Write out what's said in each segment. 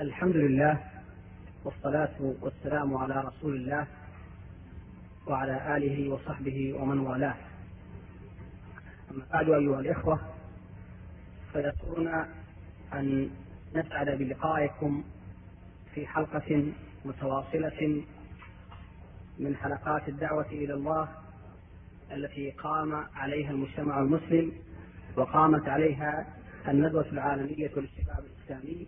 الحمد لله والصلاة والسلام على رسول الله وعلى آله وصحبه ومن والاه. أما بعد أيها الإخوة فيسرنا أن نسعد بلقائكم في حلقة متواصلة من حلقات الدعوة إلى الله التي قام عليها المجتمع المسلم وقامت عليها الندوة العالمية للشباب الإسلامي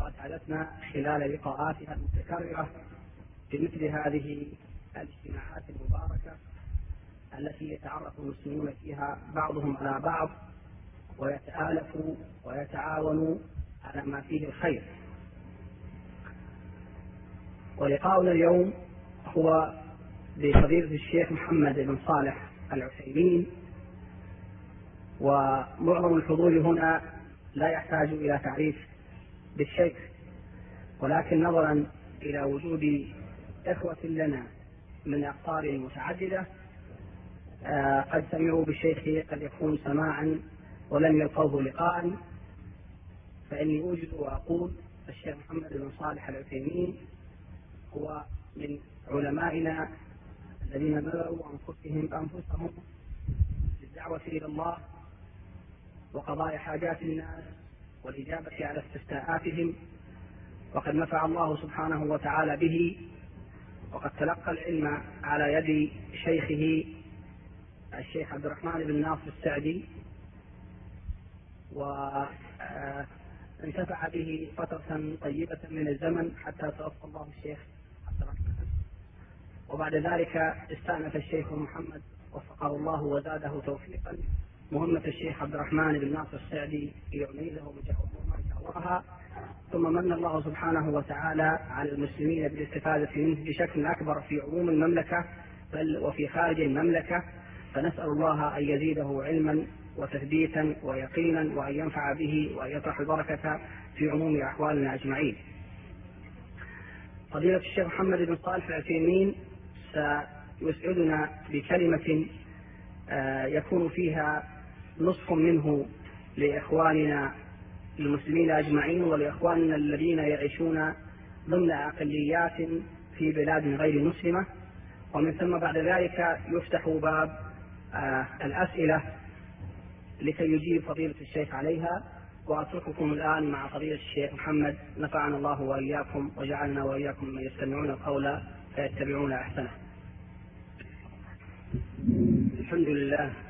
وأسعدتنا خلال لقاءاتها المتكررة بمثل هذه الاجتماعات المباركة التي يتعرف المسلمون فيها بعضهم على بعض ويتآلف ويتعاون على ما فيه الخير. ولقاؤنا اليوم هو بفضيلة الشيخ محمد بن صالح العثيمين ومعظم الحضور هنا لا يحتاج إلى تعريف بالشيخ ولكن نظرا إلى وجود إخوة لنا من أقطار متعددة آه، قد سمعوا بالشيخ قد يكون سماعا ولم يلقوه لقاء فإني أوجد وأقول الشيخ محمد بن صالح العثيمين هو من علمائنا الذين بذلوا أنفسهم أنفسهم للدعوة إلى الله وقضاء حاجات الناس والإجابة على استفتاءاتهم وقد نفع الله سبحانه وتعالى به وقد تلقى العلم على يد شيخه الشيخ عبد الرحمن بن ناصر السعدي وانتفع به فترة طيبة من الزمن حتى توفى الله الشيخ عبد الرحمن. وبعد ذلك استأنف الشيخ محمد وفقه الله وزاده توفيقا. مهمة الشيخ عبد الرحمن بن ناصر السعدي ليعيده وجهها ثم من الله سبحانه وتعالى على المسلمين بالاستفادة منه بشكل أكبر في عموم المملكة بل وفي خارج المملكة. فنسأل الله أن يزيده علما وتثبيتا ويقينا وأن ينفع به وأن يطرح البركة في عموم أحوالنا أجمعين. فضيلة الشيخ محمد بن صالح العثيمين سيسعدنا بكلمة آه، يكون فيها نصف منه لإخواننا المسلمين أجمعين ولإخواننا الذين يعيشون ضمن أقليات في بلاد غير مسلمة. ومن ثم بعد ذلك يفتح باب آه الأسئلة لكي يجيب فضيلة الشيخ عليها. وأترككم الآن مع فضيلة الشيخ محمد. نفعنا الله وإياكم وجعلنا وإياكم من يستمعون القول فيتبعون أحسنه. الحمد لله.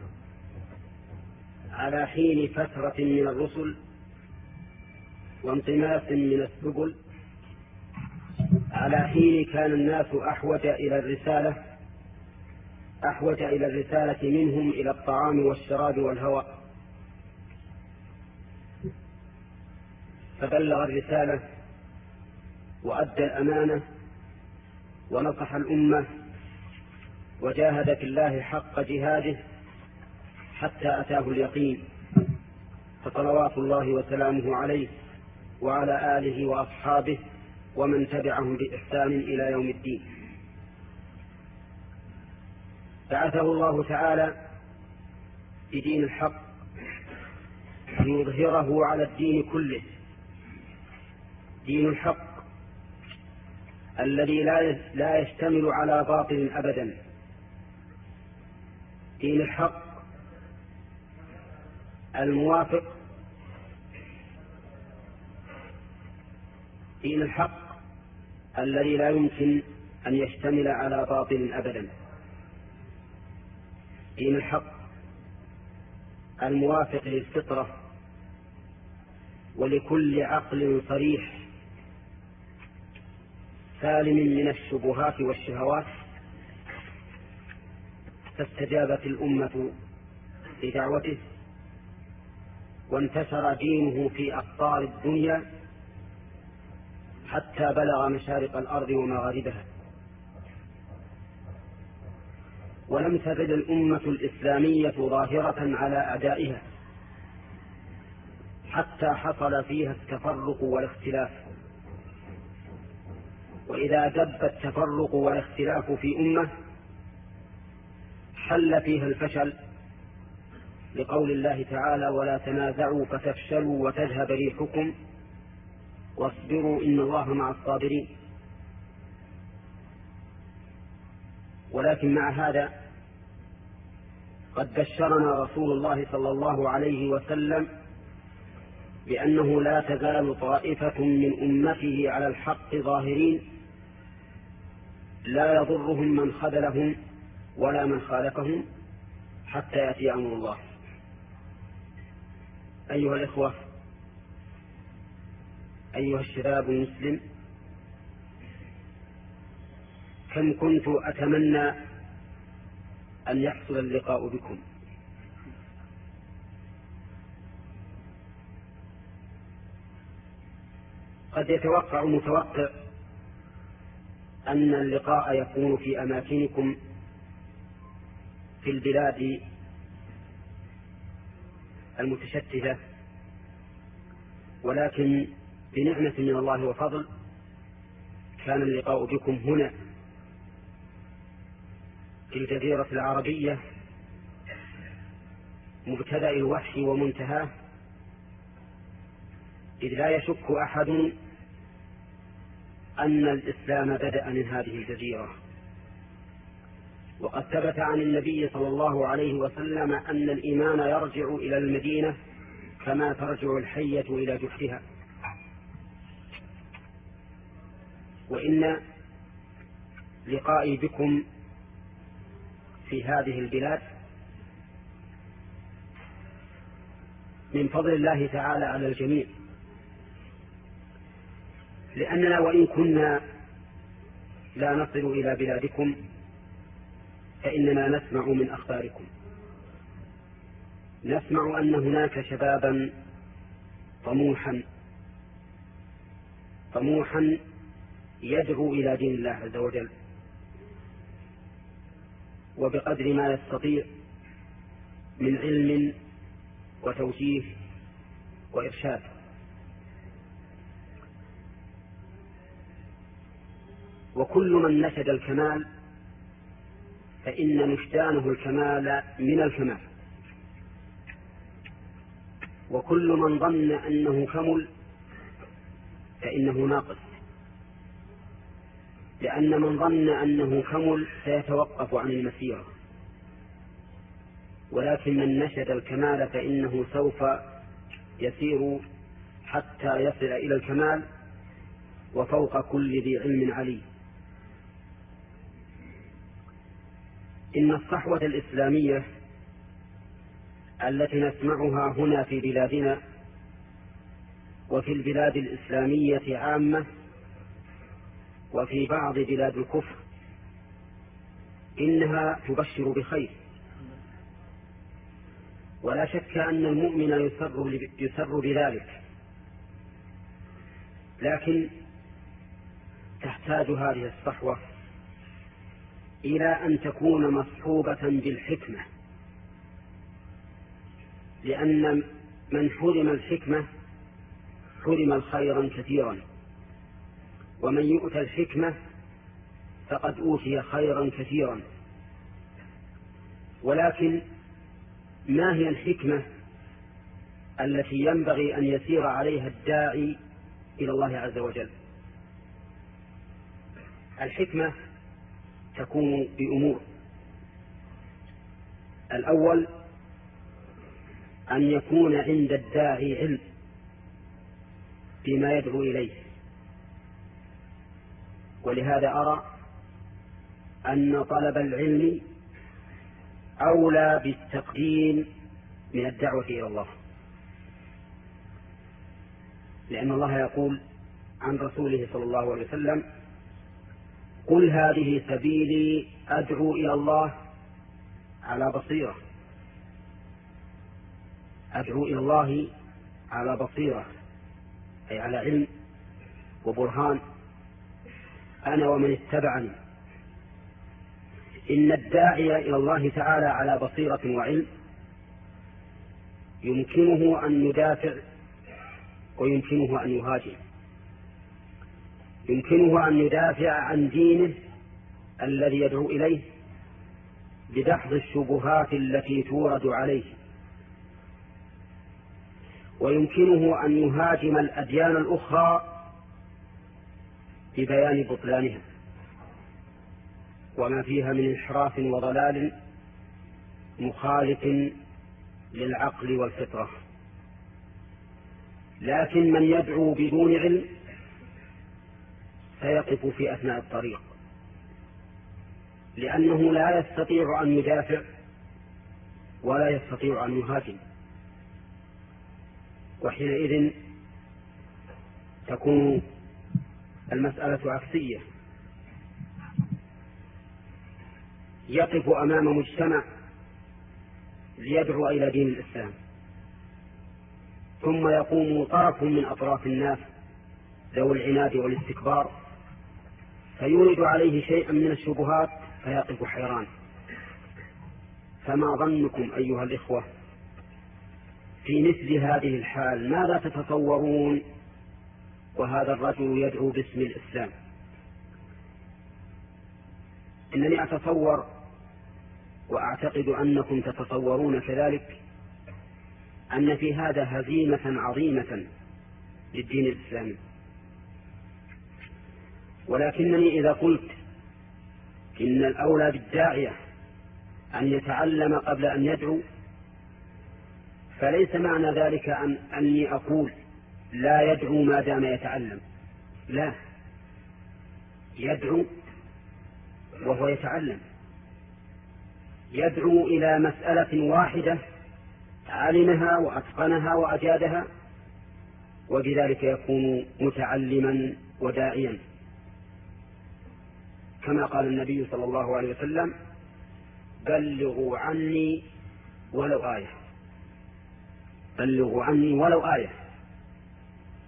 على حين فترة من الرسل وانطماس من السبل على حين كان الناس أحوج إلى الرسالة أحوج إلى الرسالة منهم إلى الطعام والشراب والهواء. فبلغ الرسالة وأدى الأمانة ونصح الأمة وجاهد في الله حق جهاده حتى أتاه اليقين فصلوات الله وسلامه عليه وعلى آله وأصحابه ومن تبعهم بإحسان إلى يوم الدين. بعثه الله تعالى بدين الحق ليظهره على الدين كله. دين الحق الذي لا لا يشتمل على باطل أبدا. دين الحق الموافق دين الحق الذي لا يمكن أن يشتمل على باطل أبدا. دين الحق الموافق للفطرة ولكل عقل صريح سالم من الشبهات والشهوات فاستجابت الأمة لدعوته. وانتشر دينه في أقطار الدنيا حتى بلغ مشارق الأرض ومغاربها. ولم تزد الأمة الإسلامية ظاهرة على أعدائها حتى حصل فيها التفرق والاختلاف. وإذا دب التفرق والاختلاف في أمة حل فيها الفشل لقول الله تعالى ولا تنازعوا فتفشلوا وتذهب ريحكم واصبروا إن الله مع الصابرين. ولكن مع هذا قد بشرنا رسول الله صلى الله عليه وسلم بأنه لا تزال طائفة من أمته على الحق ظاهرين لا يضرهم من خذلهم ولا من خالفهم حتى يأتي أمر الله. أيها الإخوة أيها الشباب المسلم كم كنت أتمنى أن يحصل اللقاء بكم؟ قد يتوقع متوقع أن اللقاء يكون في أماكنكم في البلاد المتشتتة. ولكن بنعمة من الله وفضل كان اللقاء بكم هنا في الجزيرة العربية مبتدأ الوحي ومنتهاه. إذ لا يشك أحد أن الإسلام بدأ من هذه الجزيرة. وقد ثبت عن النبي صلى الله عليه وسلم أن الإيمان يرجع إلى المدينة كما ترجع الحية إلى جحرها. وإن لقائي بكم في هذه البلاد من فضل الله تعالى على الجميع. لأننا وإن كنا لا نصل إلى بلادكم فإننا نسمع من أخباركم. نسمع أن هناك شبابا طموحا طموحا يدعو إلى دين الله عز وجل. وبقدر ما يستطيع من علم وتوجيه وإرشاد. وكل من نشد الكمال فإن نشدانه الكمال من الكمال. وكل من ظن أنه كمل فإنه ناقص. لأن من ظن أنه كمل سيتوقف عن المسيرة. ولكن من نشد الكمال فإنه سوف يسير حتى يصل إلى الكمال وفوق كل ذي علم عليم. إن الصحوة الإسلامية التي نسمعها هنا في بلادنا وفي البلاد الإسلامية عامة وفي بعض بلاد الكفر إنها تبشر بخير. ولا شك أن المؤمن يسر, يسر بذلك. لكن تحتاج هذه الصحوة إلى أن تكون مصحوبة بالحكمة. لأن من حرم الحكمة حرم خيرا كثيرا. ومن يؤتى الحكمة فقد أوتي خيرا كثيرا. ولكن ما هي الحكمة التي ينبغي أن يسير عليها الداعي إلى الله عز وجل؟ الحكمة تكون بأمور الأول أن يكون عند الداعي علم بما يدعو إليه. ولهذا أرى أن طلب العلم أولى بالتقديم من الدعوة إلى الله. لأن الله يقول عن رسوله صلى الله عليه وسلم قل هذه سبيلي أدعو إلى الله على بصيرة. أدعو إلى الله على بصيرة. أي على علم وبرهان. أنا ومن اتبعني. إن الداعي إلى الله تعالى على بصيرة وعلم يمكنه أن يدافع ويمكنه أن يهاجم يمكنه أن يدافع عن دينه الذي يدعو إليه بدحض الشبهات التي تورد عليه. ويمكنه أن يهاجم الأديان الأخرى ببيان بطلانها. وما فيها من انحراف وضلال مخالف للعقل والفطرة. لكن من يدعو بدون علم سيقف في أثناء الطريق. لأنه لا يستطيع أن يدافع ولا يستطيع أن يهاجم. وحينئذ تكون المسألة عكسية. يقف أمام مجتمع ليدعو إلى دين الإسلام. ثم يقوم طرف من أطراف الناس ذوي العناد والاستكبار. فيورد عليه شيئا من الشبهات فيقف حيران. فما ظنكم أيها الإخوة في مثل هذه الحال؟ ماذا تتصورون وهذا الرجل يدعو باسم الإسلام. إنني أتصور وأعتقد أنكم تتصورون كذلك أن في هذا هزيمة عظيمة للدين الإسلامي. ولكنني إذا قلت إن الأولى بالداعية أن يتعلم قبل أن يدعو فليس معنى ذلك أن أني أقول لا يدعو ما دام يتعلم. لا يدعو وهو يتعلم. يدعو إلى مسألة واحدة علمها وأتقنها وأجادها وبذلك يكون متعلما وداعيا. كما قال النبي صلى الله عليه وسلم بلغوا عني ولو آية. بلغوا عني ولو آية.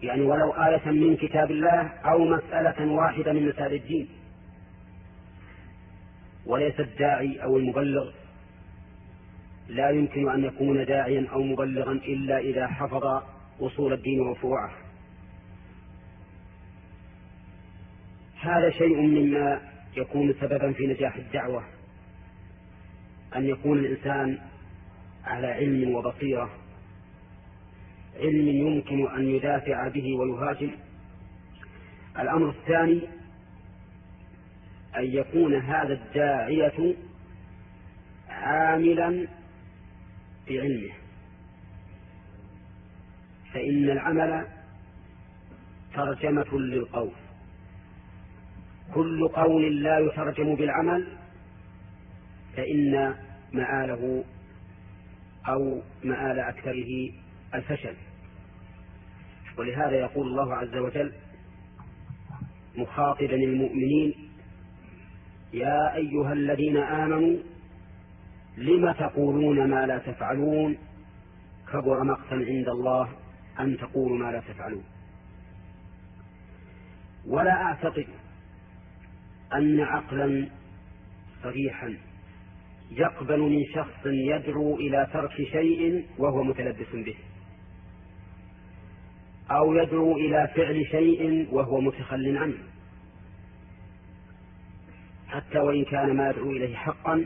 يعني ولو آية من كتاب الله أو مسألة واحدة من مسائل الدين. وليس الداعي أو المبلغ. لا يمكن أن يكون داعيا أو مبلغا إلا إذا حفظ أصول الدين وفروعه. هذا شيء مما يكون سببا في نجاح الدعوة. أن يكون الإنسان على علم وبصيرة. علم يمكن أن يدافع به ويهاجم. الأمر الثاني أن يكون هذا الداعية عاملا بعلمه فإن العمل ترجمة للقول. كل قول لا يترجم بالعمل فإن مآله أو مآل أكثره الفشل. ولهذا يقول الله عز وجل مخاطبا المؤمنين يا أيها الذين آمنوا لم تقولون ما لا تفعلون؟ كبر مقتا عند الله أن تقولوا ما لا تفعلون. ولا أعتقد أن عقلا صريحا. يقبل من شخص يدعو إلى ترك شيء وهو متلبس به. أو يدعو إلى فعل شيء وهو متخل عنه. حتى وإن كان ما يدعو إليه حقا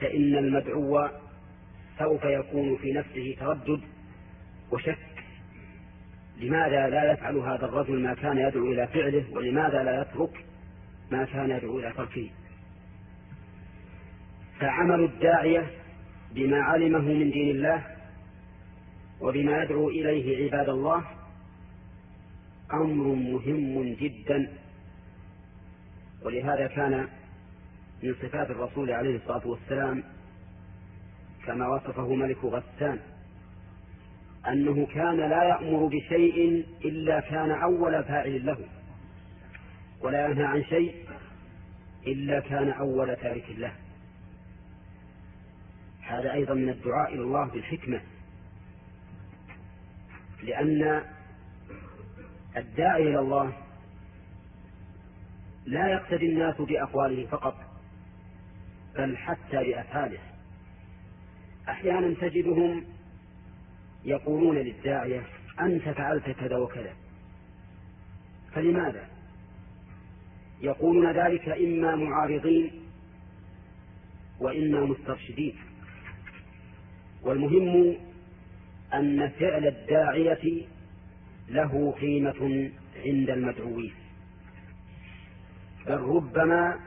فإن المدعو سوف يكون في نفسه تردد وشك. لماذا لا يفعل هذا الرجل ما كان يدعو إلى فعله؟ ولماذا لا يترك ما كان يدعو إلى تركه. فعمل الداعية بما علمه من دين الله وبما يدعو إليه عباد الله أمر مهم جدا. ولهذا كان من صفات الرسول عليه الصلاة والسلام كما وصفه ملك غسان أنه كان لا يأمر بشيء إلا كان أول فاعل له. ولا ينهى عن شيء إلا كان أول تارك له. هذا أيضا من الدعاء إلى الله بالحكمة. لأن الداعي إلى الله لا يقتدي الناس بأقواله فقط بل حتى بأفعاله. أحيانا تجدهم يقولون للداعية أنت فعلت كذا وكذا. فلماذا؟ يقولون ذلك إما معارضين وإما مسترشدين. والمهم أن فعل الداعية له قيمة عند المدعوين. بل ربما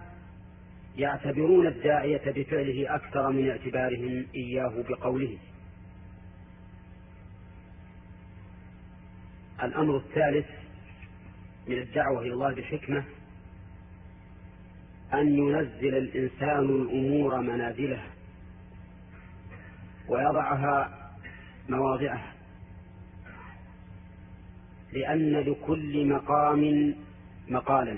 يعتبرون الداعية بفعله أكثر من اعتبارهم إياه بقوله الأمر الثالث من الدعوة إلى الله بحكمة أن ينزل الإنسان الأمور منازلها ويضعها مواضعها لأن لكل مقام مقالا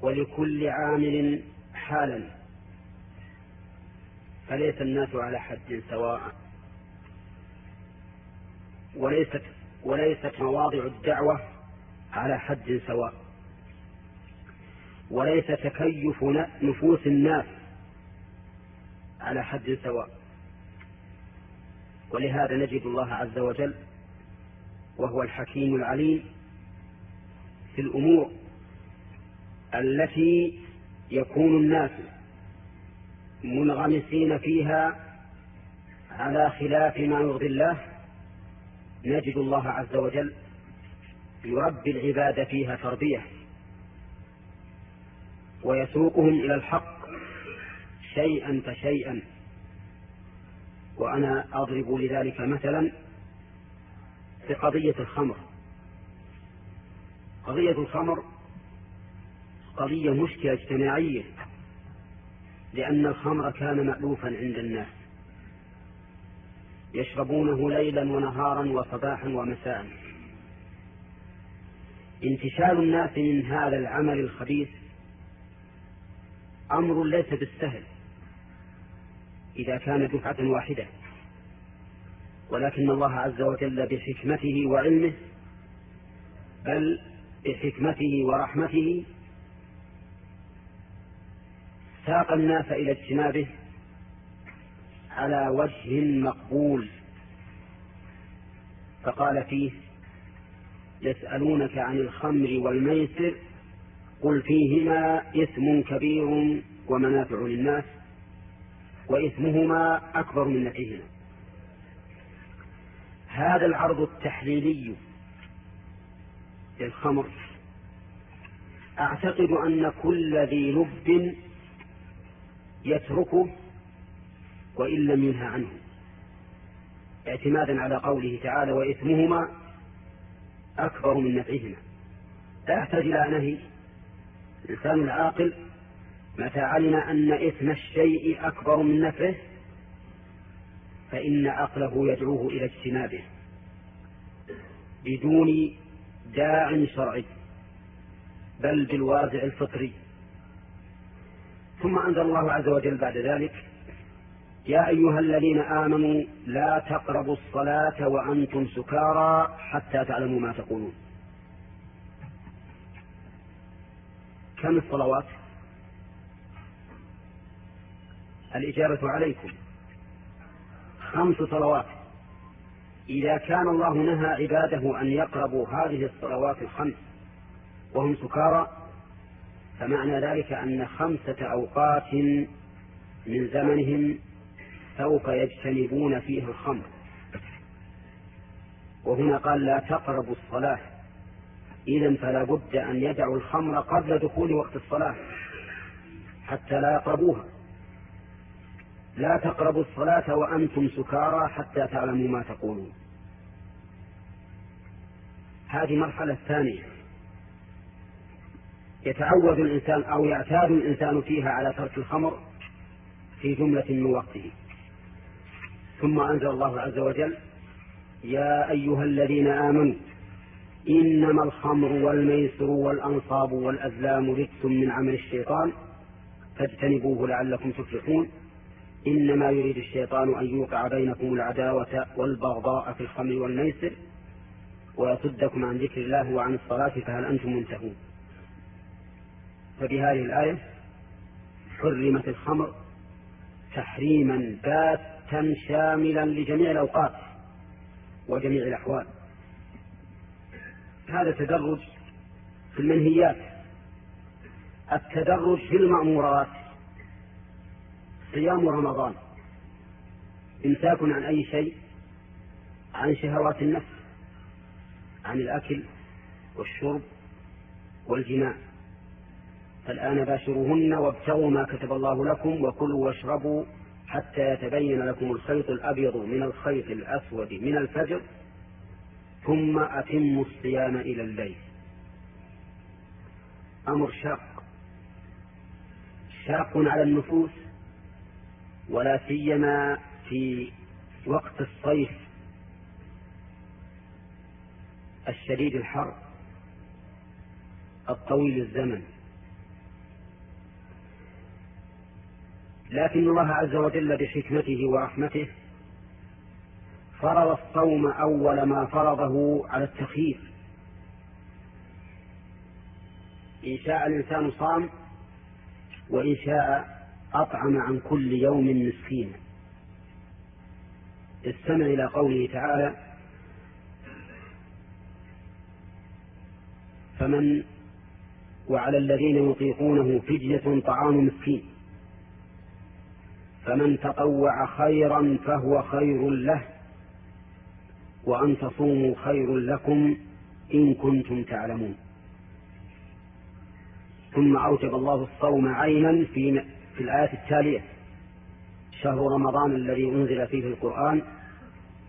ولكل عامل حالا فليس الناس على حد سواء وليست وليست مواضع الدعوة على حد سواء. وليس تكيف نفوس الناس على حد سواء ولهذا نجد الله عز وجل وهو الحكيم العليم في الأمور التي يكون الناس منغمسين فيها على خلاف ما يرضي الله. نجد الله عز وجل يربي العباد فيها تربية. ويسوقهم إلى الحق شيئا فشيئا. وأنا أضرب لذلك مثلا في قضية الخمر. قضية الخمر قضية مشكلة اجتماعية لأن الخمر كان مألوفا عند الناس يشربونه ليلا ونهارا وصباحا ومساء. انتشال الناس من هذا العمل الخبيث أمر ليس بالسهل إذا كان دفعة واحدة. ولكن الله عز وجل بحكمته وعلمه بل بحكمته ورحمته ساق الناس إلى اجتنابه على وجه مقبول. فقال فيه يسألونك عن الخمر والميسر قل فيهما إثم كبير ومنافع للناس وإثمهما أكبر من نفعهما. هذا العرض التحليلي للخمر. أعتقد أن كل ذي لب يتركه وإن لم ينهى عنه. اعتمادا على قوله تعالى وإثمهما أكبر من نفعهما. لا يحتاج إلى نهي. الإنسان العاقل متى علم أن إثم الشيء أكبر من نفعه فإن عقله يدعوه إلى اجتنابه بدون داع شرعي بل بالوازع الفطري. ثم أنزل الله عز وجل بعد ذلك يا أيها الذين آمنوا لا تقربوا الصلاة وأنتم سكارى حتى تعلموا ما تقولون. كم الصلوات؟ الإجابة عليكم. خمس صلوات. إذا كان الله نهى عباده أن يقربوا هذه الصلوات الخمس وهم سكارى فمعنى ذلك أن خمسة أوقات من زمنهم سوف يجتنبون فيها الخمر. وهنا قال لا تقربوا الصلاة. إذا فلا بد أن يدعوا الخمر قبل دخول وقت الصلاة حتى لا يقربوها. لا تقربوا الصلاة وأنتم سكارى حتى تعلموا ما تقولون. هذه مرحلة ثانية. يتعود الإنسان أو يعتاد الإنسان فيها على ترك الخمر في جملة من وقته. ثم أنزل الله عز وجل يا أيها الذين آمنوا إنما الخمر والميسر والأنصاب والأزلام رجس من عمل الشيطان فاجتنبوه لعلكم تفلحون. إنما يريد الشيطان أن يوقع بينكم العداوة والبغضاء في الخمر والميسر ويصدكم عن ذكر الله وعن الصلاة فهل أنتم منتهون؟ فبهذه الآية حرمت الخمر تحريما باتا شاملا لجميع الأوقات وجميع الأحوال. هذا تدرج في المنهيات. التدرج في المأمورات. صيام رمضان. إمساك عن أي شيء. عن شهوات النفس. عن الأكل والشرب والجماع. فالآن باشروهن وابتغوا ما كتب الله لكم وكلوا واشربوا حتى يتبين لكم الخيط الأبيض من الخيط الأسود من الفجر. ثم أتموا الصيام إلى الليل. أمر شاق. شاق على النفوس ولا سيما في وقت الصيف الشديد الحر الطويل الزمن. لكن الله عز وجل بحكمته ورحمته فرض الصوم أول ما فرضه على التخيير. إن شاء الإنسان صام وإن شاء أطعم عن كل يوم مسكينا استمع إلى قوله تعالى فمن وعلى الذين يطيقونه فدية طعام مسكين فمن تطوع خيرا فهو خير له. وأن تصوموا خير لكم إن كنتم تعلمون. ثم أوجب الله الصوم عينا في في الآية التالية. شهر رمضان الذي أنزل فيه القرآن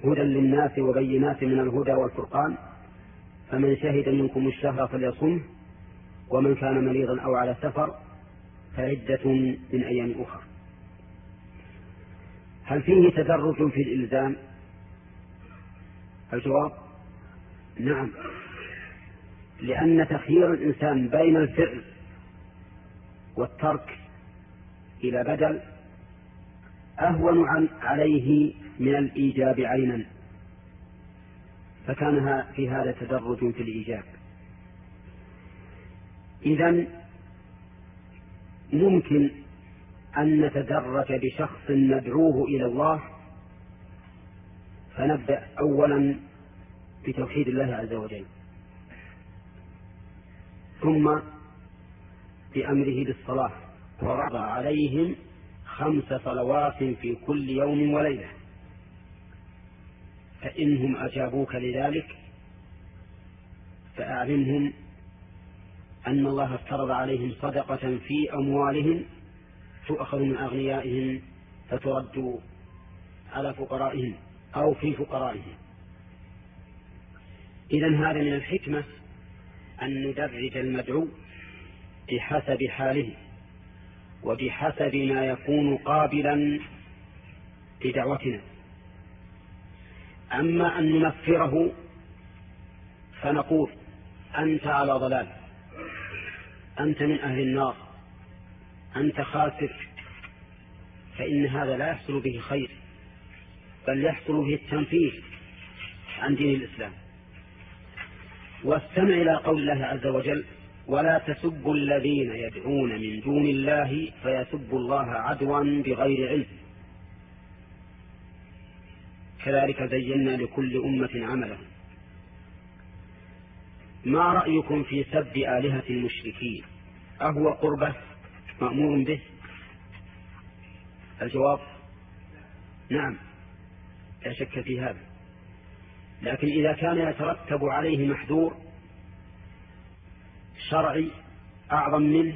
هدى للناس وبينات من الهدى والفرقان. فمن شهد منكم الشهر فليصمه ومن كان مريضا أو على سفر فعدة من أيام أخرى هل فيه تدرج في الإلزام؟ الجواب؟ نعم. لأن تخيير الإنسان بين الفعل والترك إلى بدل أهون عن عليه من الإيجاب عينا. فكان في هذا تدرج في الإيجاب. إذا ممكن أن نتدرج بشخص ندعوه إلى الله فنبدأ أولا بتوحيد الله عز وجل ثم بأمره بالصلاة ورضى عليهم خمس صلوات في كل يوم وليلة. فإنهم أجابوك لذلك فأعلمهم أن الله افترض عليهم صدقة في أموالهم تؤخذ من أغنيائهم فترد على فقرائهم. أو في فقرائهم. إذا هذا من الحكمة أن ندرج المدعو بحسب حاله وبحسب ما يكون قابلا لدعوتنا. أما أن ننفره فنقول أنت على ضلال. أنت من أهل النار. أنت خاسر. فإن هذا لا يحصل به خير. بل يحصل به التنفيذ عن دين الإسلام. واستمع إلى قول الله عز وجل ولا تسبوا الذين يدعون من دون الله فيسبوا الله عدوا بغير علم. كذلك زينا لكل أمة عملهم ما رأيكم في سب آلهة المشركين؟ أهو قربة مأمور به؟ الجواب نعم. لا شك في هذا. لكن إذا كان يترتب عليه محذور شرعي أعظم منه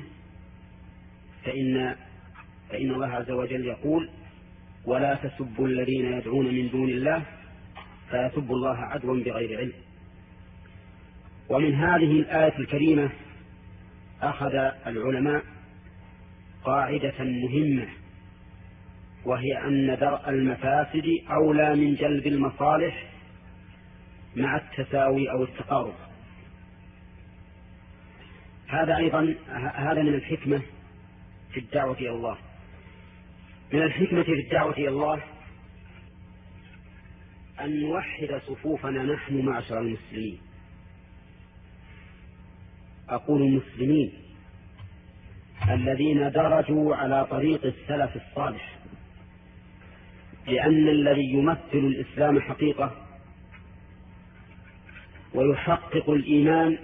فإن فإن الله عز وجل يقول ولا تسبوا الذين يدعون من دون الله فيسبوا الله عدوا بغير علم. ومن هذه الآية الكريمة أخذ العلماء قاعدة مهمة وهي أن درء المفاسد أولى من جلب المصالح مع التساوي أو التقارب. هذا أيضا هذا من الحكمة في الدعوة إلى الله. من الحكمة في الدعوة إلى الله أن نوحد صفوفنا نحن معشر المسلمين. أقول المسلمين الذين درجوا على طريق السلف الصالح. لأن الذي يمثل الإسلام حقيقة ويحقق الإيمان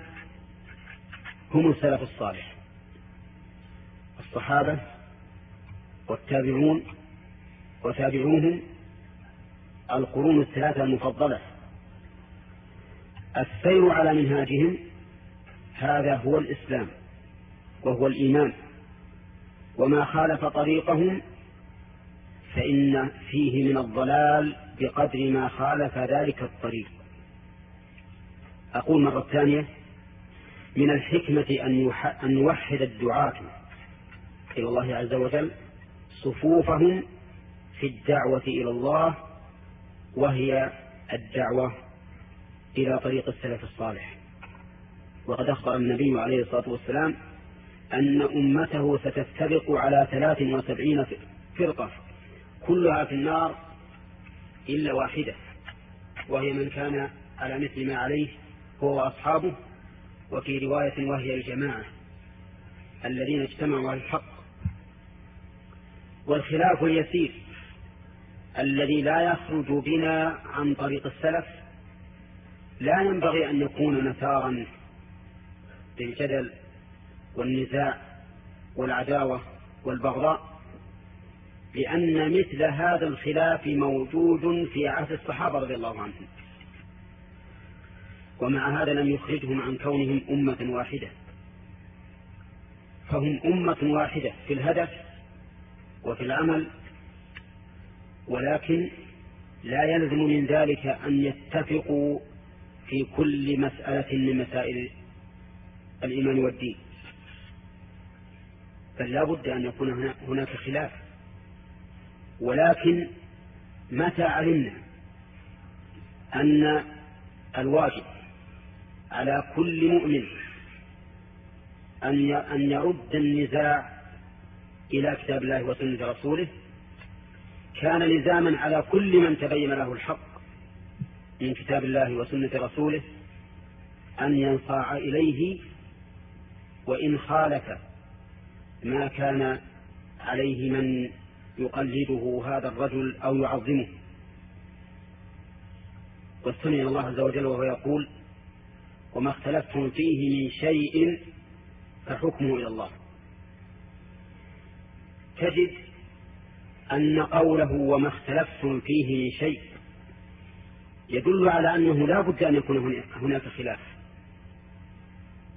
هم السلف الصالح. الصحابة والتابعون وتابعوهم القرون الثلاثة المفضلة. السير على منهاجهم هذا هو الإسلام وهو الإيمان. وما خالف طريقهم فإن فيه من الضلال بقدر ما خالف ذلك الطريق. أقول مرة ثانية من الحكمة أن يوحد الدعاة. إلى الله عز وجل صفوفهم في الدعوة إلى الله وهي الدعوة إلى طريق السلف الصالح. وقد أخبر النبي عليه الصلاة والسلام أن أمته ستفترق على ثلاث وسبعين فرقة. كلها في النار إلا واحدة وهي من كان على مثل ما عليه هو وأصحابه وفي رواية وهي الجماعة الذين اجتمعوا على الحق. والخلاف اليسير الذي لا يخرج بنا عن طريق السلف لا ينبغي أن يكون نثارا للجدل والنزاع والعداوة والبغضاء. لأن مثل هذا الخلاف موجود في عهد الصحابة رضي الله عنهم. ومع هذا لم يخرجهم عن كونهم أمة واحدة. فهم أمة واحدة في الهدف وفي العمل ولكن لا يلزم من ذلك أن يتفقوا في كل مسألة من مسائل الإيمان والدين. بل لا بد أن يكون هناك خلاف. ولكن متى علمنا أن الواجب على كل مؤمن أن يرد النزاع إلى كتاب الله وسنة رسوله؟ كان لزاما على كل من تبين له الحق من كتاب الله وسنة رسوله أن ينصاع إليه وإن خالف ما كان عليه من يقلده هذا الرجل أو يعظمه. واستمع الله عز وجل وهو يقول وما اختلفتم فيه من شيء فحكمه إلى الله. تجد أن قوله وما اختلفتم فيه من شيء يدل على أنه لا بد أن يكون هناك خلاف.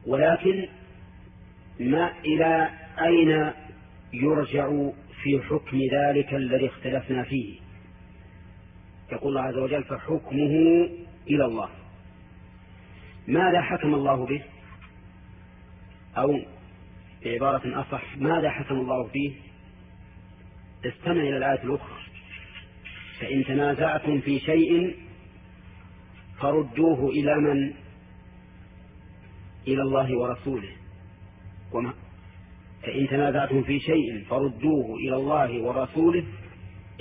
ولكن ما إلى أين يرجع في حكم ذلك الذي اختلفنا فيه. يقول الله عز وجل فحكمه إلى الله. ماذا حكم الله به؟ أو بعبارة أصح ماذا حكم الله فيه؟ استمع إلى الآية الأخرى. فإن تنازعتم في شيء فردوه إلى من؟ إلى الله ورسوله. فإن تنازعتم في شيء فردوه إلى الله ورسوله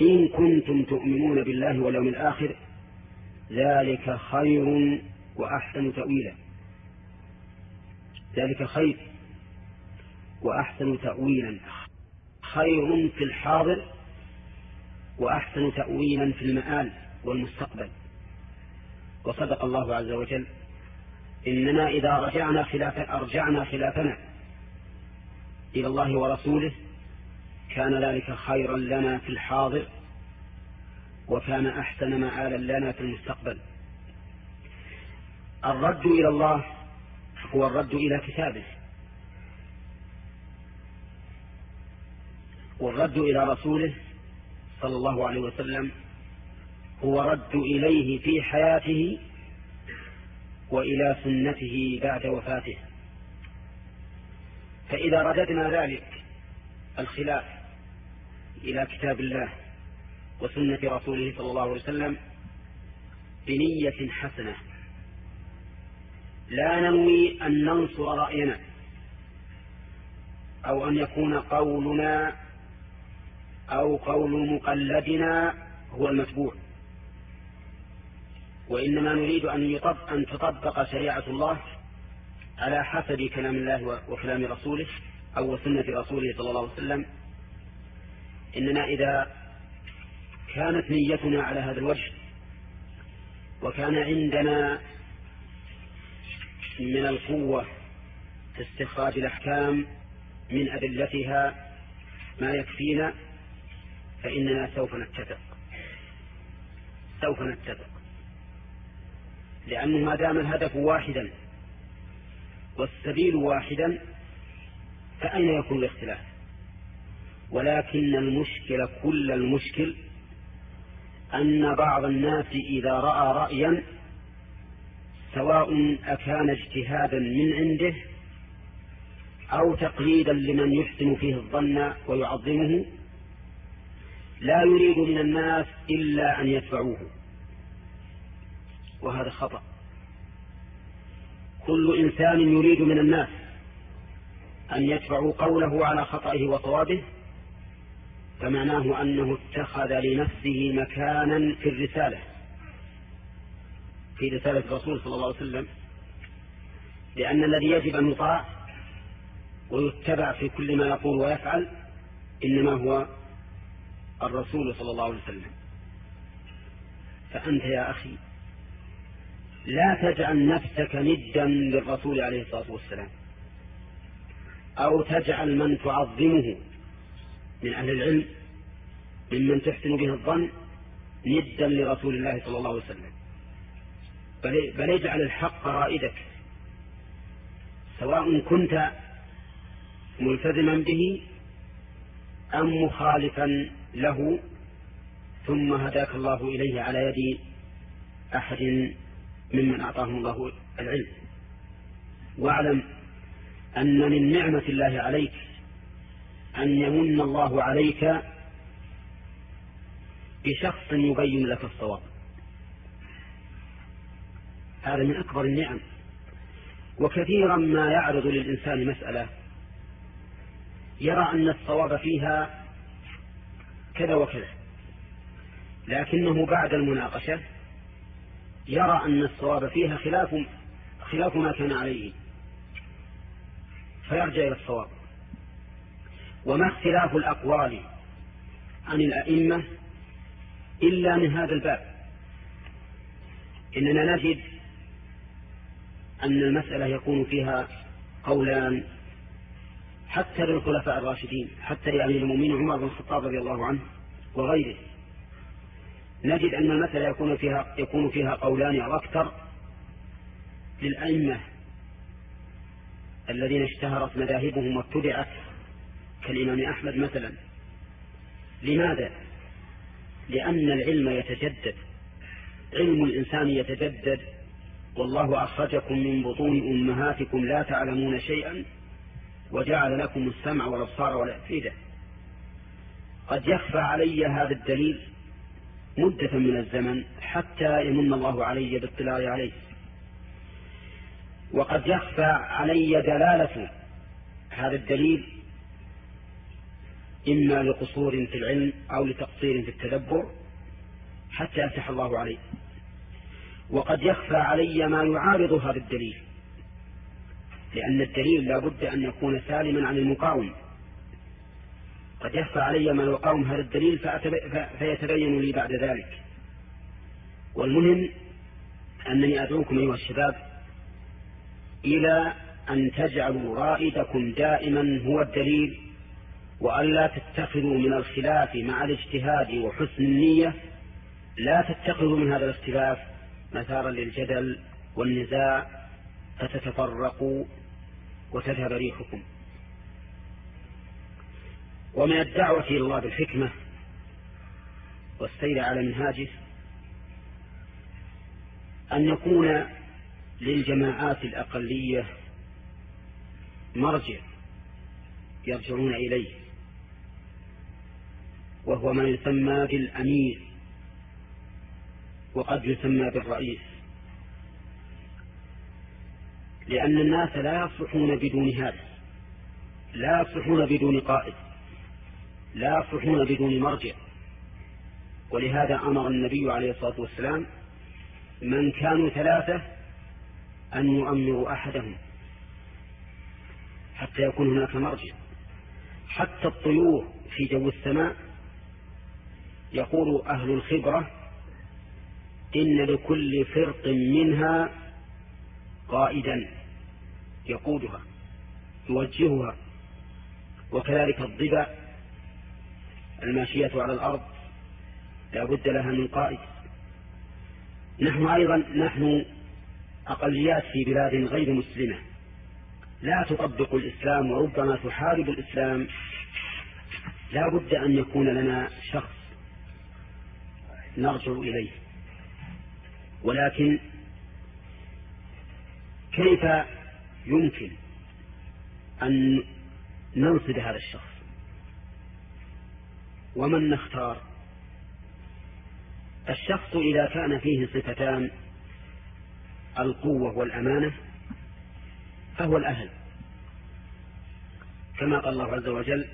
إن كنتم تؤمنون بالله واليوم الآخر ذلك خير وأحسن تأويلا. ذلك خير وأحسن تأويلا. خير في الحاضر وأحسن تأويلا في المآل والمستقبل. وصدق الله عز وجل. إننا إذا رجعنا خلاف أرجعنا خلافنا إلى الله ورسوله كان ذلك خيرا لنا في الحاضر وكان أحسن مآلا لنا في المستقبل. الرد إلى الله هو الرد إلى كتابه. والرد إلى رسوله صلى الله عليه وسلم هو رد إليه في حياته وإلى سنته بعد وفاته. فإذا رددنا ذلك الخلاف إلى كتاب الله وسنة رسوله صلى الله عليه وسلم بنية حسنة. لا ننوي أن ننصر رأينا أو أن يكون قولنا أو قول مقلدنا هو المتبوع. وإنما نريد أن, يطب أن تطبق شريعة الله على حسب كلام الله وكلام رسوله أو سنة رسوله صلى الله عليه وسلم. إننا إذا كانت نيتنا على هذا الوجه وكان عندنا من القوة في استخراج الأحكام من أدلتها ما يكفينا فإننا سوف نتفق. سوف نتفق. لأنه ما دام الهدف واحدا والسبيل واحدا فأين يكون الاختلاف؟ ولكن المشكلة كل المشكل أن بعض الناس إذا رأى رأيا سواء أكان اجتهادا من عنده أو تقليدا لمن يحسن فيه الظن ويعظمه لا يريد من الناس إلا أن يتبعوه. وهذا خطأ. كل إنسان يريد من الناس أن يتبعوا قوله على خطئه وصوابه فمعناه أنه اتخذ لنفسه مكانا في الرسالة في رسالة الرسول صلى الله عليه وسلم لأن الذي يجب أن يطاع ويتبع في كل ما يقول ويفعل إنما هو الرسول صلى الله عليه وسلم. فأنت يا أخي لا تجعل نفسك ندا للرسول عليه الصلاة والسلام. أو تجعل من تعظمه من أهل العلم ممن تحسن به الظن ندا لرسول الله صلى الله عليه وسلم. بل اجعل الحق رائدك. سواء كنت ملتزما به أم مخالفا له ثم هداك الله إليه على يد أحد ممن أعطاهم الله العلم. واعلم أن من نعمة الله عليك أن يمن الله عليك بشخص يبين لك الصواب. هذا من أكبر النعم. وكثيرا ما يعرض للإنسان مسألة يرى أن الصواب فيها كذا وكذا لكنه بعد المناقشة يرى أن الصواب فيها خلاف خلاف ما كان عليه. فيرجع إلى الصواب. وما اختلاف الأقوال عن الأئمة إلا من هذا الباب. إننا نجد أن المسألة يكون فيها قولان حتى للخلفاء الراشدين حتى لأمير المؤمنين عمر بن الخطاب رضي الله عنه وغيره. نجد أن المسألة يكون فيها يكون فيها قولان أو أكثر للأئمة الذين اشتهرت مذاهبهم واتبعت كالإمام أحمد مثلا. لماذا؟ لأن العلم يتجدد. علم الإنسان يتجدد. والله أخرجكم من بطون أمهاتكم لا تعلمون شيئا وجعل لكم السمع والأبصار والأفئدة. قد يخفى علي هذا الدليل. مدة من الزمن حتى يمن الله علي باطلاع عليه. وقد يخفى علي دلالة هذا الدليل إما لقصور في العلم أو لتقصير في التدبر حتى يفتح الله عليه. وقد يخفى علي ما يعارض هذا الدليل لأن الدليل لا بد أن يكون سالما عن المقاوم. قد يخفى علي ما يقاوم هذا الدليل فيتبين لي بعد ذلك. والمهم أنني أدعوكم أيها الشباب إلى أن تجعلوا رائدكم دائما هو الدليل وألا تتخذوا من الخلاف مع الاجتهاد وحسن النية. لا تتخذوا من هذا الاختلاف مثارا للجدل والنزاع فتتفرقوا وتذهب ريحكم. ومن الدعوة إلى الله بالحكمة والسير على منهاجه أن يكون للجماعات الأقلية مرجع يرجعون إليه وهو ما يسمى بالأمير وقد يسمى بالرئيس لأن الناس لا يصلحون بدون هذا لا يصلحون بدون قائد. لا يصلحون بدون مرجع. ولهذا أمر النبي عليه الصلاة والسلام من كانوا ثلاثة أن يؤمروا أحدهم حتى يكون هناك مرجع. حتى الطيور في جو السماء يقول أهل الخبرة إن لكل فرق منها قائدا يقودها يوجهها وكذلك الضبع الماشية على الأرض لا بد لها من قائد. نحن أيضا نحن أقليات في بلاد غير مسلمة. لا تطبق الإسلام وربما تحارب الإسلام. لا بد أن يكون لنا شخص نرجع إليه. ولكن كيف يمكن أن ننصب هذا الشخص؟ ومن نختار؟ الشخص إذا كان فيه صفتان القوة والأمانة فهو الأهل. كما قال الله عز وجل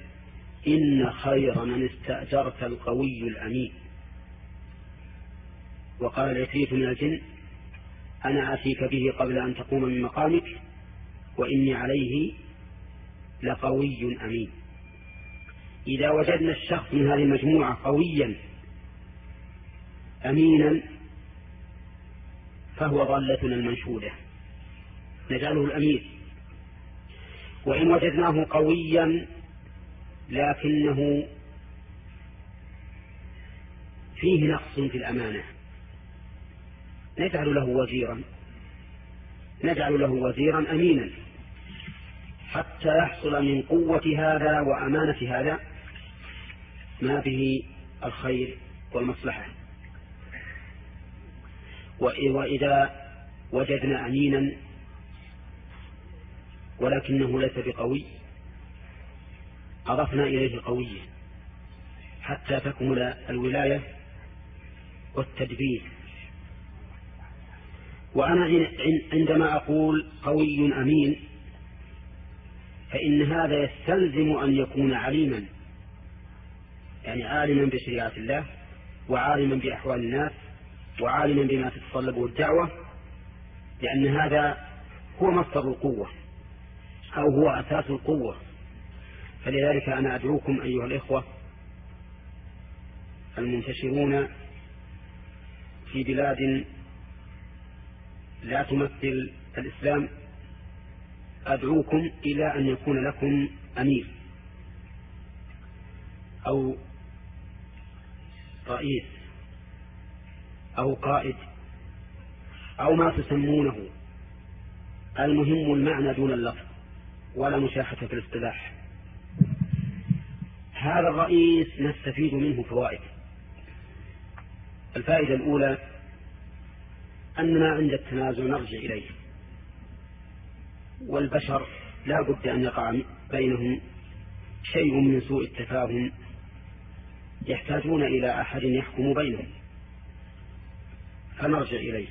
إن خير من استأجرت القوي الأمين. وقال العفريت من الجن أنا آتيك به قبل أن تقوم من مقامك وإني عليه لقوي أمين. إذا وجدنا الشخص من هذه المجموعة قويا أمينا فهو ضالتنا المنشودة. نجعله الأمير. وإن وجدناه قويا لكنه فيه نقص في الأمانة. نجعل له وزيرا. نجعل له وزيرا أمينا. حتى يحصل من قوة هذا وأمانة هذا ما به الخير والمصلحة. وإذا وجدنا أمينا ولكنه ليس بقوي أضفنا إليه قوية حتى تكمل الولاية والتدبير. وأنا عندما أقول قوي أمين فإن هذا يستلزم أن يكون عليما. يعني عالما بشريعة الله وعالما بأحوال الناس وعالما بما تتطلبه الدعوة لأن هذا هو مصدر القوة أو هو أساس القوة. فلذلك أنا أدعوكم أيها الإخوة المنتشرون في بلاد لا تمثل الإسلام أدعوكم إلى أن يكون لكم أمير أو رئيس أو قائد أو ما تسمونه. المهم المعنى دون اللفظ ولا مشاحة في الاصطلاح. هذا الرئيس نستفيد منه فوائد. الفائدة الأولى أننا عند التنازع نرجع إليه. والبشر لا بد أن يقع بينهم شيء من سوء التفاهم يحتاجون إلى أحد يحكم بينهم. فنرجع إليه.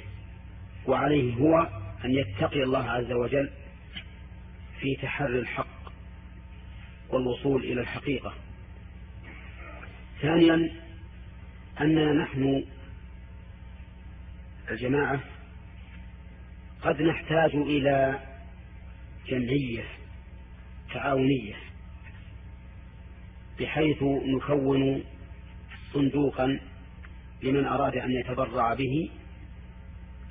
وعليه هو أن يتقي الله عز وجل في تحري الحق والوصول إلى الحقيقة. ثانيا أننا نحن الجماعة قد نحتاج إلى جمعية تعاونية بحيث نكون صندوقا لمن أراد أن يتبرع به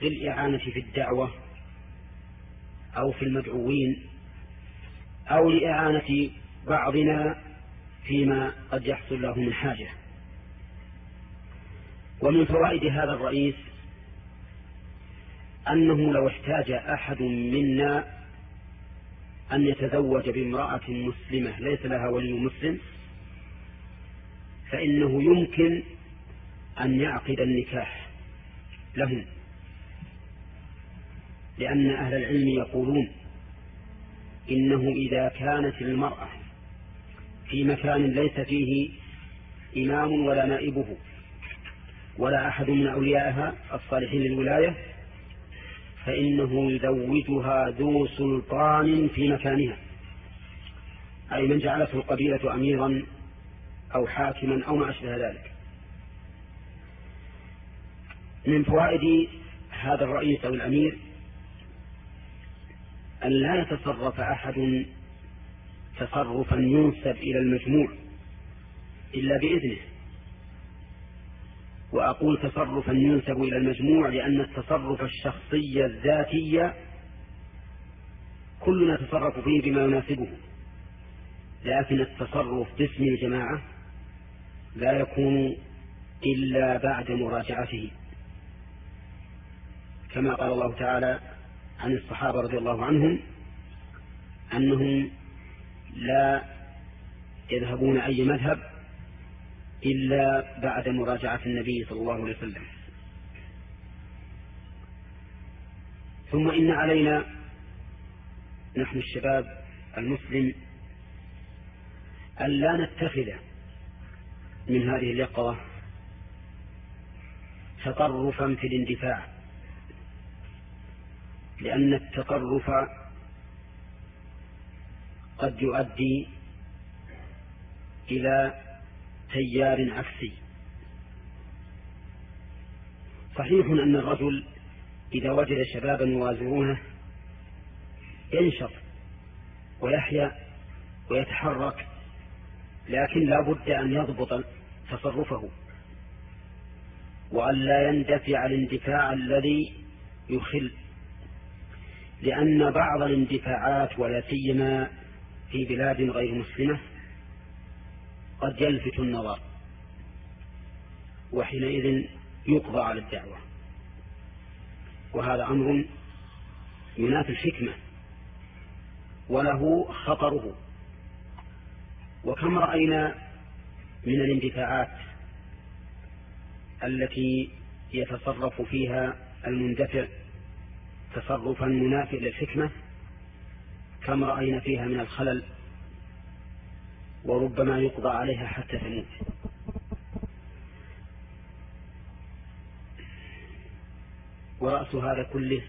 للإعانة في الدعوة أو في المدعوين أو لإعانة بعضنا فيما قد يحصل له من حاجة. ومن فوائد هذا الرئيس أنه لو احتاج أحد منا أن يتزوج بامرأة مسلمة ليس لها ولي مسلم فإنه يمكن أن يعقد النكاح لهم لأن أهل العلم يقولون إنه إذا كانت المرأة في مكان ليس فيه إمام ولا نائبه ولا أحد من أوليائها الصالحين للولاية فإنه يزوجها ذو سلطان في مكانها. أي من جعلته القبيلة أميرا أو حاكما أو ما أشبه ذلك. من فوائد هذا الرئيس أو الأمير أن لا يتصرف أحد تصرفا ينسب إلى المجموع إلا بإذنه. وأقول تصرفا ينسب إلى المجموع لأن التصرف الشخصي الذاتي كلنا نتصرف فيه بما يناسبه. لكن التصرف باسم الجماعة لا يكون إلا بعد مراجعته. كما قال الله تعالى عن الصحابة رضي الله عنهم أنهم لا يذهبون أي مذهب إلا بعد مراجعة النبي صلى الله عليه وسلم. ثم إن علينا نحن الشباب المسلم أن لا نتخذ من هذه اليقظة تطرفا في الاندفاع لأن التطرف قد يؤدي إلى تيار عكسي. صحيح أن الرجل إذا وجد شبابا يوازرونه ينشط ويحيا ويتحرك لكن لا بد أن يضبط تصرفه. وأن لا يندفع الاندفاع الذي يخل. لأن بعض الاندفاعات ولا سيما في بلاد غير مسلمة قد يلفت النظر وحينئذ يقضى على الدعوة. وهذا أمر ينافي الحكمة وله خطره. وكم رأينا من الاندفاعات التي يتصرف فيها المندفع تصرفا منافئ للحكمة كم رأينا فيها من الخلل وربما يقضى عليها حتى تموت. ورأس هذا كله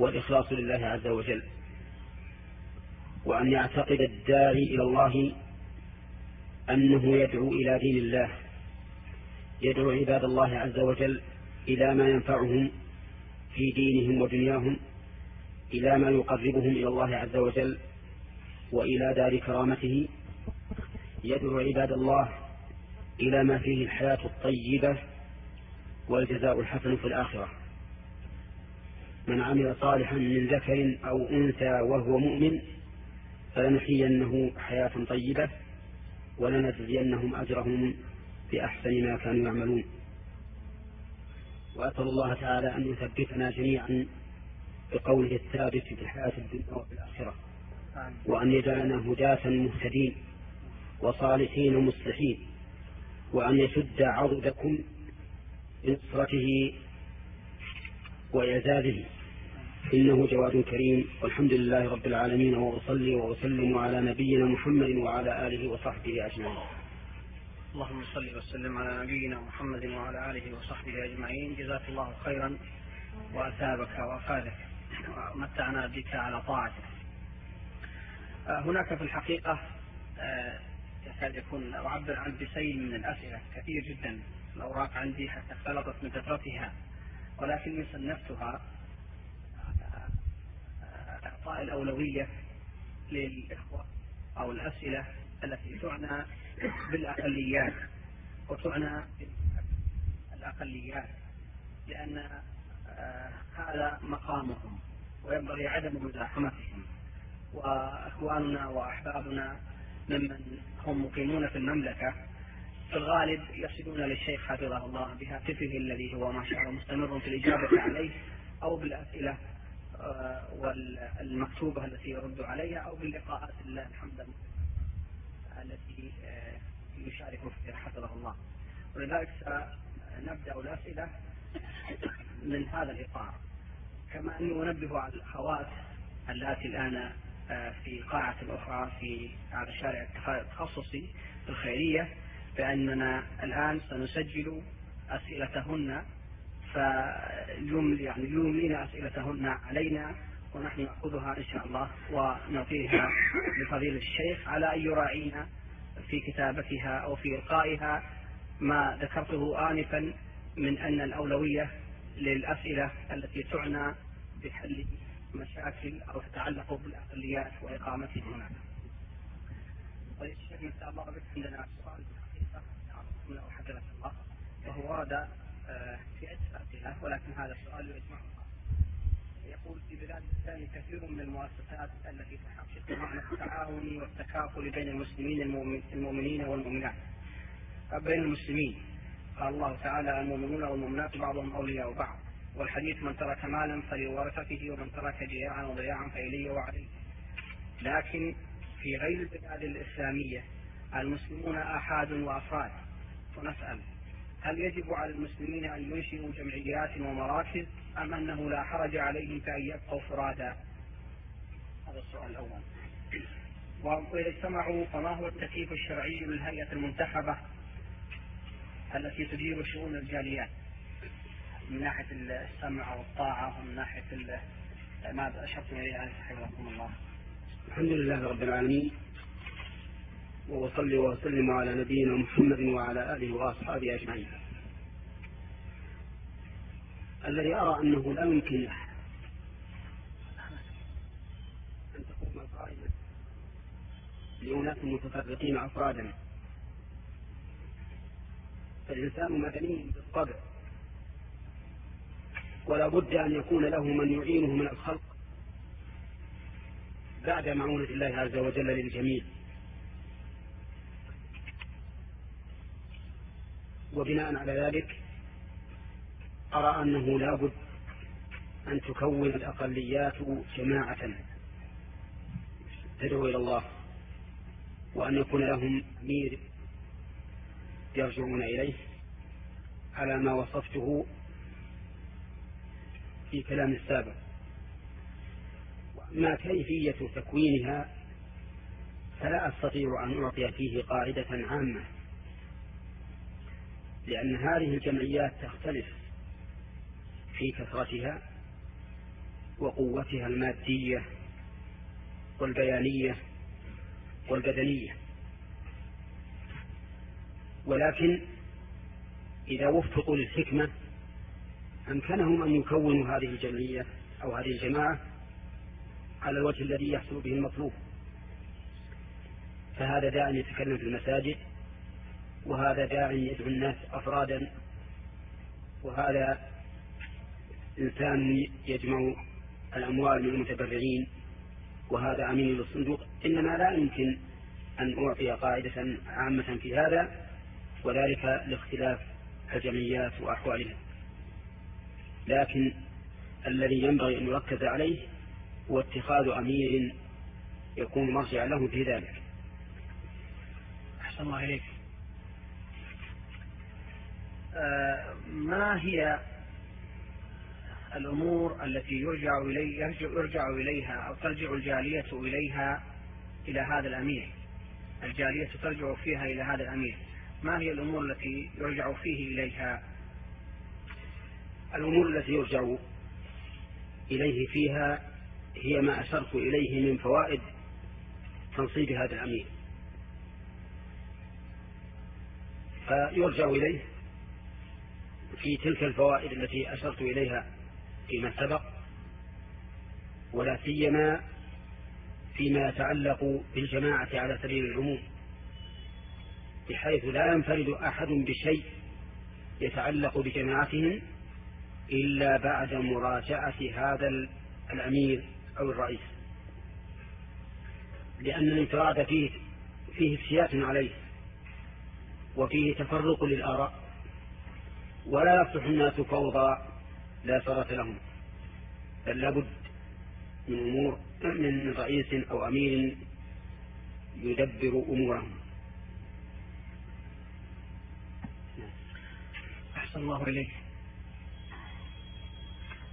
هو الإخلاص لله عز وجل وأن يعتقد الداعي إلى الله أنه يدعو إلى دين الله يدعو عباد الله عز وجل إلى ما ينفعهم في دينهم ودنياهم إلى ما يقربهم إلى الله عز وجل وإلى دار كرامته. يدعو عباد الله إلى ما فيه الحياة الطيبة والجزاء الحسن في الآخرة. من عمل صالحا من ذكر أو أنثى وهو مؤمن فلنحيينه حياة طيبة. ولنجزينهم أجرهم بأحسن ما كانوا يعملون. وأسأل الله تعالى أن يثبتنا جميعا بقوله الثابت في الحياة الدنيا وفي الآخرة وأن يجعلنا هداة مهتدين وصالحين مصلحين وأن يشد عضدكم بنصرته وإعزازه. إنه جواد كريم والحمد لله رب العالمين وأصلي وأسلم على نبينا محمد وعلى آله وصحبه أجمعين. اللهم صل وسلم على نبينا محمد وعلى آله وصحبه أجمعين. جزاك الله خيرا وأثابك وأفادك ومتعنا بك على طاعته آه، هناك في الحقيقة آه، يكاد يكون أعبر عن بسيل من الأسئلة كثير جدا. الأوراق عندي حتى اختلطت من كثرتها ولكني صنفتها إعطاء الأولوية للإخوة أو الأسئلة التي تعنى بالأقليات وتعنى الأقليات لأن آه، هذا مقامهم وينبغي عدم مزاحمتهم. وإخواننا وأحبابنا ممن هم مقيمون في المملكة في الغالب يصلون للشيخ حفظه الله بهاتفه الذي هو ما شاء الله مستمر في الإجابة عليه أو بالأسئلة. والمكتوبة التي يرد عليها أو باللقاءات الله الحمد التي آه، يشارك فيها حفظه الله. ولذلك سنبدأ الأسئلة من هذا الإطار. كما أني أنبه على الأخوات اللاتي الآن آه، في قاعة أخرى في على الشارع التخصصي الخيرية بأننا الآن سنسجل أسئلتهن فيملي يعني يملين أسئلتهن علينا ونحن نأخذها إن شاء الله ونعطيها لفضيلة الشيخ على أن يراعينا في كتابتها أو في إلقائها ما ذكرته آنفا من أن الأولوية للأسئلة التي تعنى بحل مشاكل أو تتعلق بالأقليات وإقامتهم هناك. طيب الله بك عندنا سؤال بالحقيقة من حفظك الله وهو ورد أسئلة ولكن هذا السؤال يجمعه. يقول في بلاد الإسلام كثير من المؤسسات التي تحقق معنى التعاون والتكافل بين المسلمين المؤمنين والمؤمنات. بين المسلمين قال الله تعالى المؤمنون والمؤمنات بعضهم أولياء بعض. والحديث من ترك مالا فلورثته ومن ترك جياعا وضياعا فإلي وعليه. لكن في غير البلاد الإسلامية المسلمون آحاد وأفراد. ونسأل هل يجب على المسلمين أن ينشئوا جمعيات ومراكز أم أنه لا حرج عليهم كأن يبقوا فرادا هذا السؤال الأول. وإذا اجتمعوا فما هو التكييف الشرعي للهيئة المنتخبة التي تدير شؤون الجاليات؟ من ناحية السمع والطاعة ومن ناحية ما أشرتم إليه حفظكم الله. الحمد لله رب العالمين. وصلي وسلم على نبينا محمد وعلى آله وأصحابه أجمعين. الذي أرى أنه لا يمكن أن تقوم القائمة لأناس متفرقين أفرادا. فالإنسان مدني بالطبع ولا بد أن يكون له من يعينه من الخلق بعد معونة الله عز وجل للجميع. وبناء على ذلك أرى أنه لا بد أن تكون الأقليات جماعة تدعو إلى الله وأن يكون لهم أمير يرجعون إليه على ما وصفته في كلام السابق. وأما كيفية تكوينها فلا أستطيع أن أعطي فيه قاعدة عامة. لأن هذه الجمعيات تختلف في كثرتها وقوتها المادية والبيانية والبدنية. ولكن إذا وفقوا للحكمة أمكنهم أن يكونوا هذه الجمعية أو هذه الجماعة على الوجه الذي يحصل به المطلوب. فهذا داع يتكلم في المساجد وهذا داع يدعو الناس أفرادا وهذا إنسان يجمع الأموال من المتبرعين وهذا أمين للصندوق. إنما لا يمكن أن أعطي قاعدة عامة في هذا وذلك لاختلاف الجمعيات وأحوالها. لكن الذي ينبغي أن يركز عليه هو اتخاذ أمير يكون مرجعا له في ذلك. أحسن الله إليك. ما هي الأمور التي يرجع إلي يرجع, يرجع إليها أو ترجع الجالية إليها إلى هذا الأمير؟ الجالية ترجع فيها إلى هذا الأمير. ما هي الأمور التي يرجع فيه إليها؟ الأمور التي يرجع إليه فيها هي ما أشرت إليه من فوائد تنصيب هذا الأمير. فيرجع إليه في تلك الفوائد التي أشرت إليها فيما سبق ولا سيما فيما يتعلق بالجماعة على سبيل العموم بحيث لا ينفرد أحد بشيء يتعلق بجماعتهم إلا بعد مراجعة هذا الأمير أو الرئيس. لأن الانفراد فيه فيه افتيات عليه وفيه تفرق للآراء. ولا يصلح الناس فوضى لا ثرة لهم بل لابد من أمور من رئيس أو أمير يدبر أمورهم. أحسن الله إليك.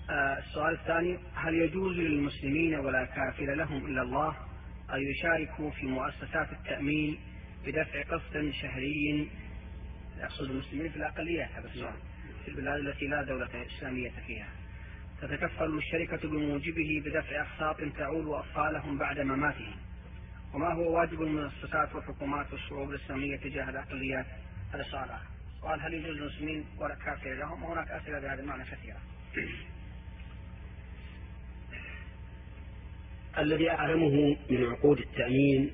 آه السؤال الثاني هل يجوز للمسلمين ولا كافر لهم إلا الله أن يشاركوا في مؤسسات التأمين بدفع قسط شهري يقصد المسلمين في الأقليات هذا السؤال في البلاد التي لا دولة إسلامية فيها. تتكفل الشركة بموجبه بدفع أقساط تعول أطفالهم بعد مماتهم. وما هو واجب المؤسسات والحكومات والشعوب الإسلامية تجاه الأقليات؟ هذا سؤال آخر. قال هل يجوز المسلمين ولا كافر لهم؟ وهناك أسئلة بهذا المعنى كثيرة. الذي أعلمه من عقود التأمين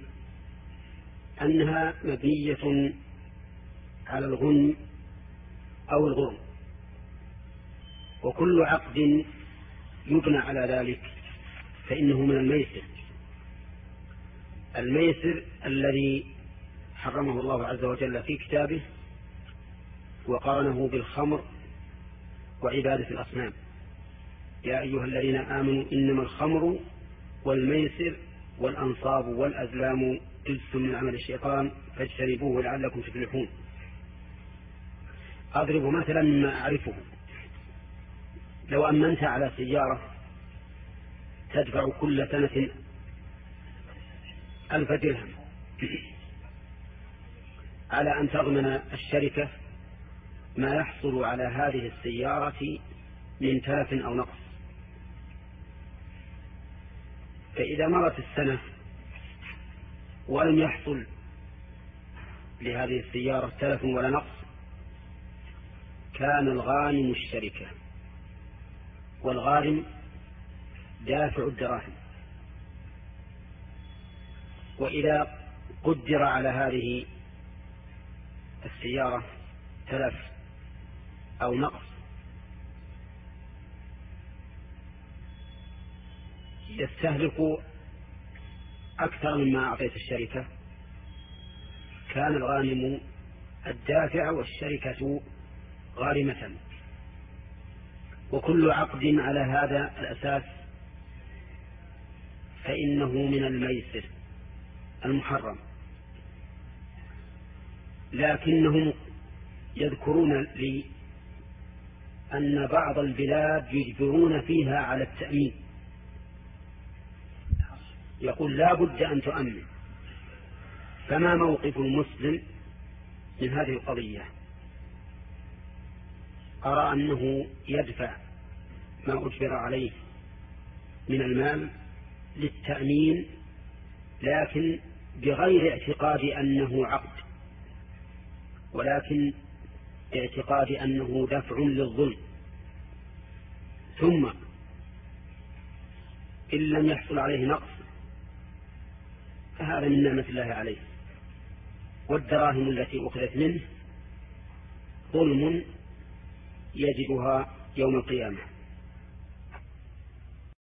أنها مبنية على الغنم أو الغرم. وكل عقد يبنى على ذلك فإنه من الميسر. الميسر الذي حرمه الله عز وجل في كتابه وقارنه بالخمر وعبادة الأصنام. يا أيها الذين آمنوا إنما الخمر والميسر والأنصاب والأزلام جزء من عمل الشيطان فاجتنبوه لعلكم تفلحون. أضرب مثلا مما أعرفه. لو أمنت على سيارة تدفع كل سنة ألف درهم. على أن تضمن الشركة ما يحصل على هذه السيارة من تلف أو نقص. فإذا مرت السنة ولم يحصل لهذه السيارة تلف ولا نقص كان الغانم الشركة والغارم دافع الدراهم. وإذا قدر على هذه السيارة تلف أو نقص يستهلك أكثر مما أعطيت الشركة. كان الغانم الدافع والشركة غارمة وكل عقد على هذا الأساس فإنه من الميسر المحرم. لكنهم يذكرون لي أن بعض البلاد يجبرون فيها على التأمين. يقول لا بد أن تؤمن. فما موقف المسلم من هذه القضية؟ أرى أنه يدفع ما أجبر عليه من المال للتأمين لكن بغير اعتقاد أنه عقد ولكن باعتقاد أنه دفع للظلم. ثم إن لم يحصل عليه نقص فهذا من نعمة الله عليه. والدراهم التي أخذت منه ظلم يجدها يوم القيامة.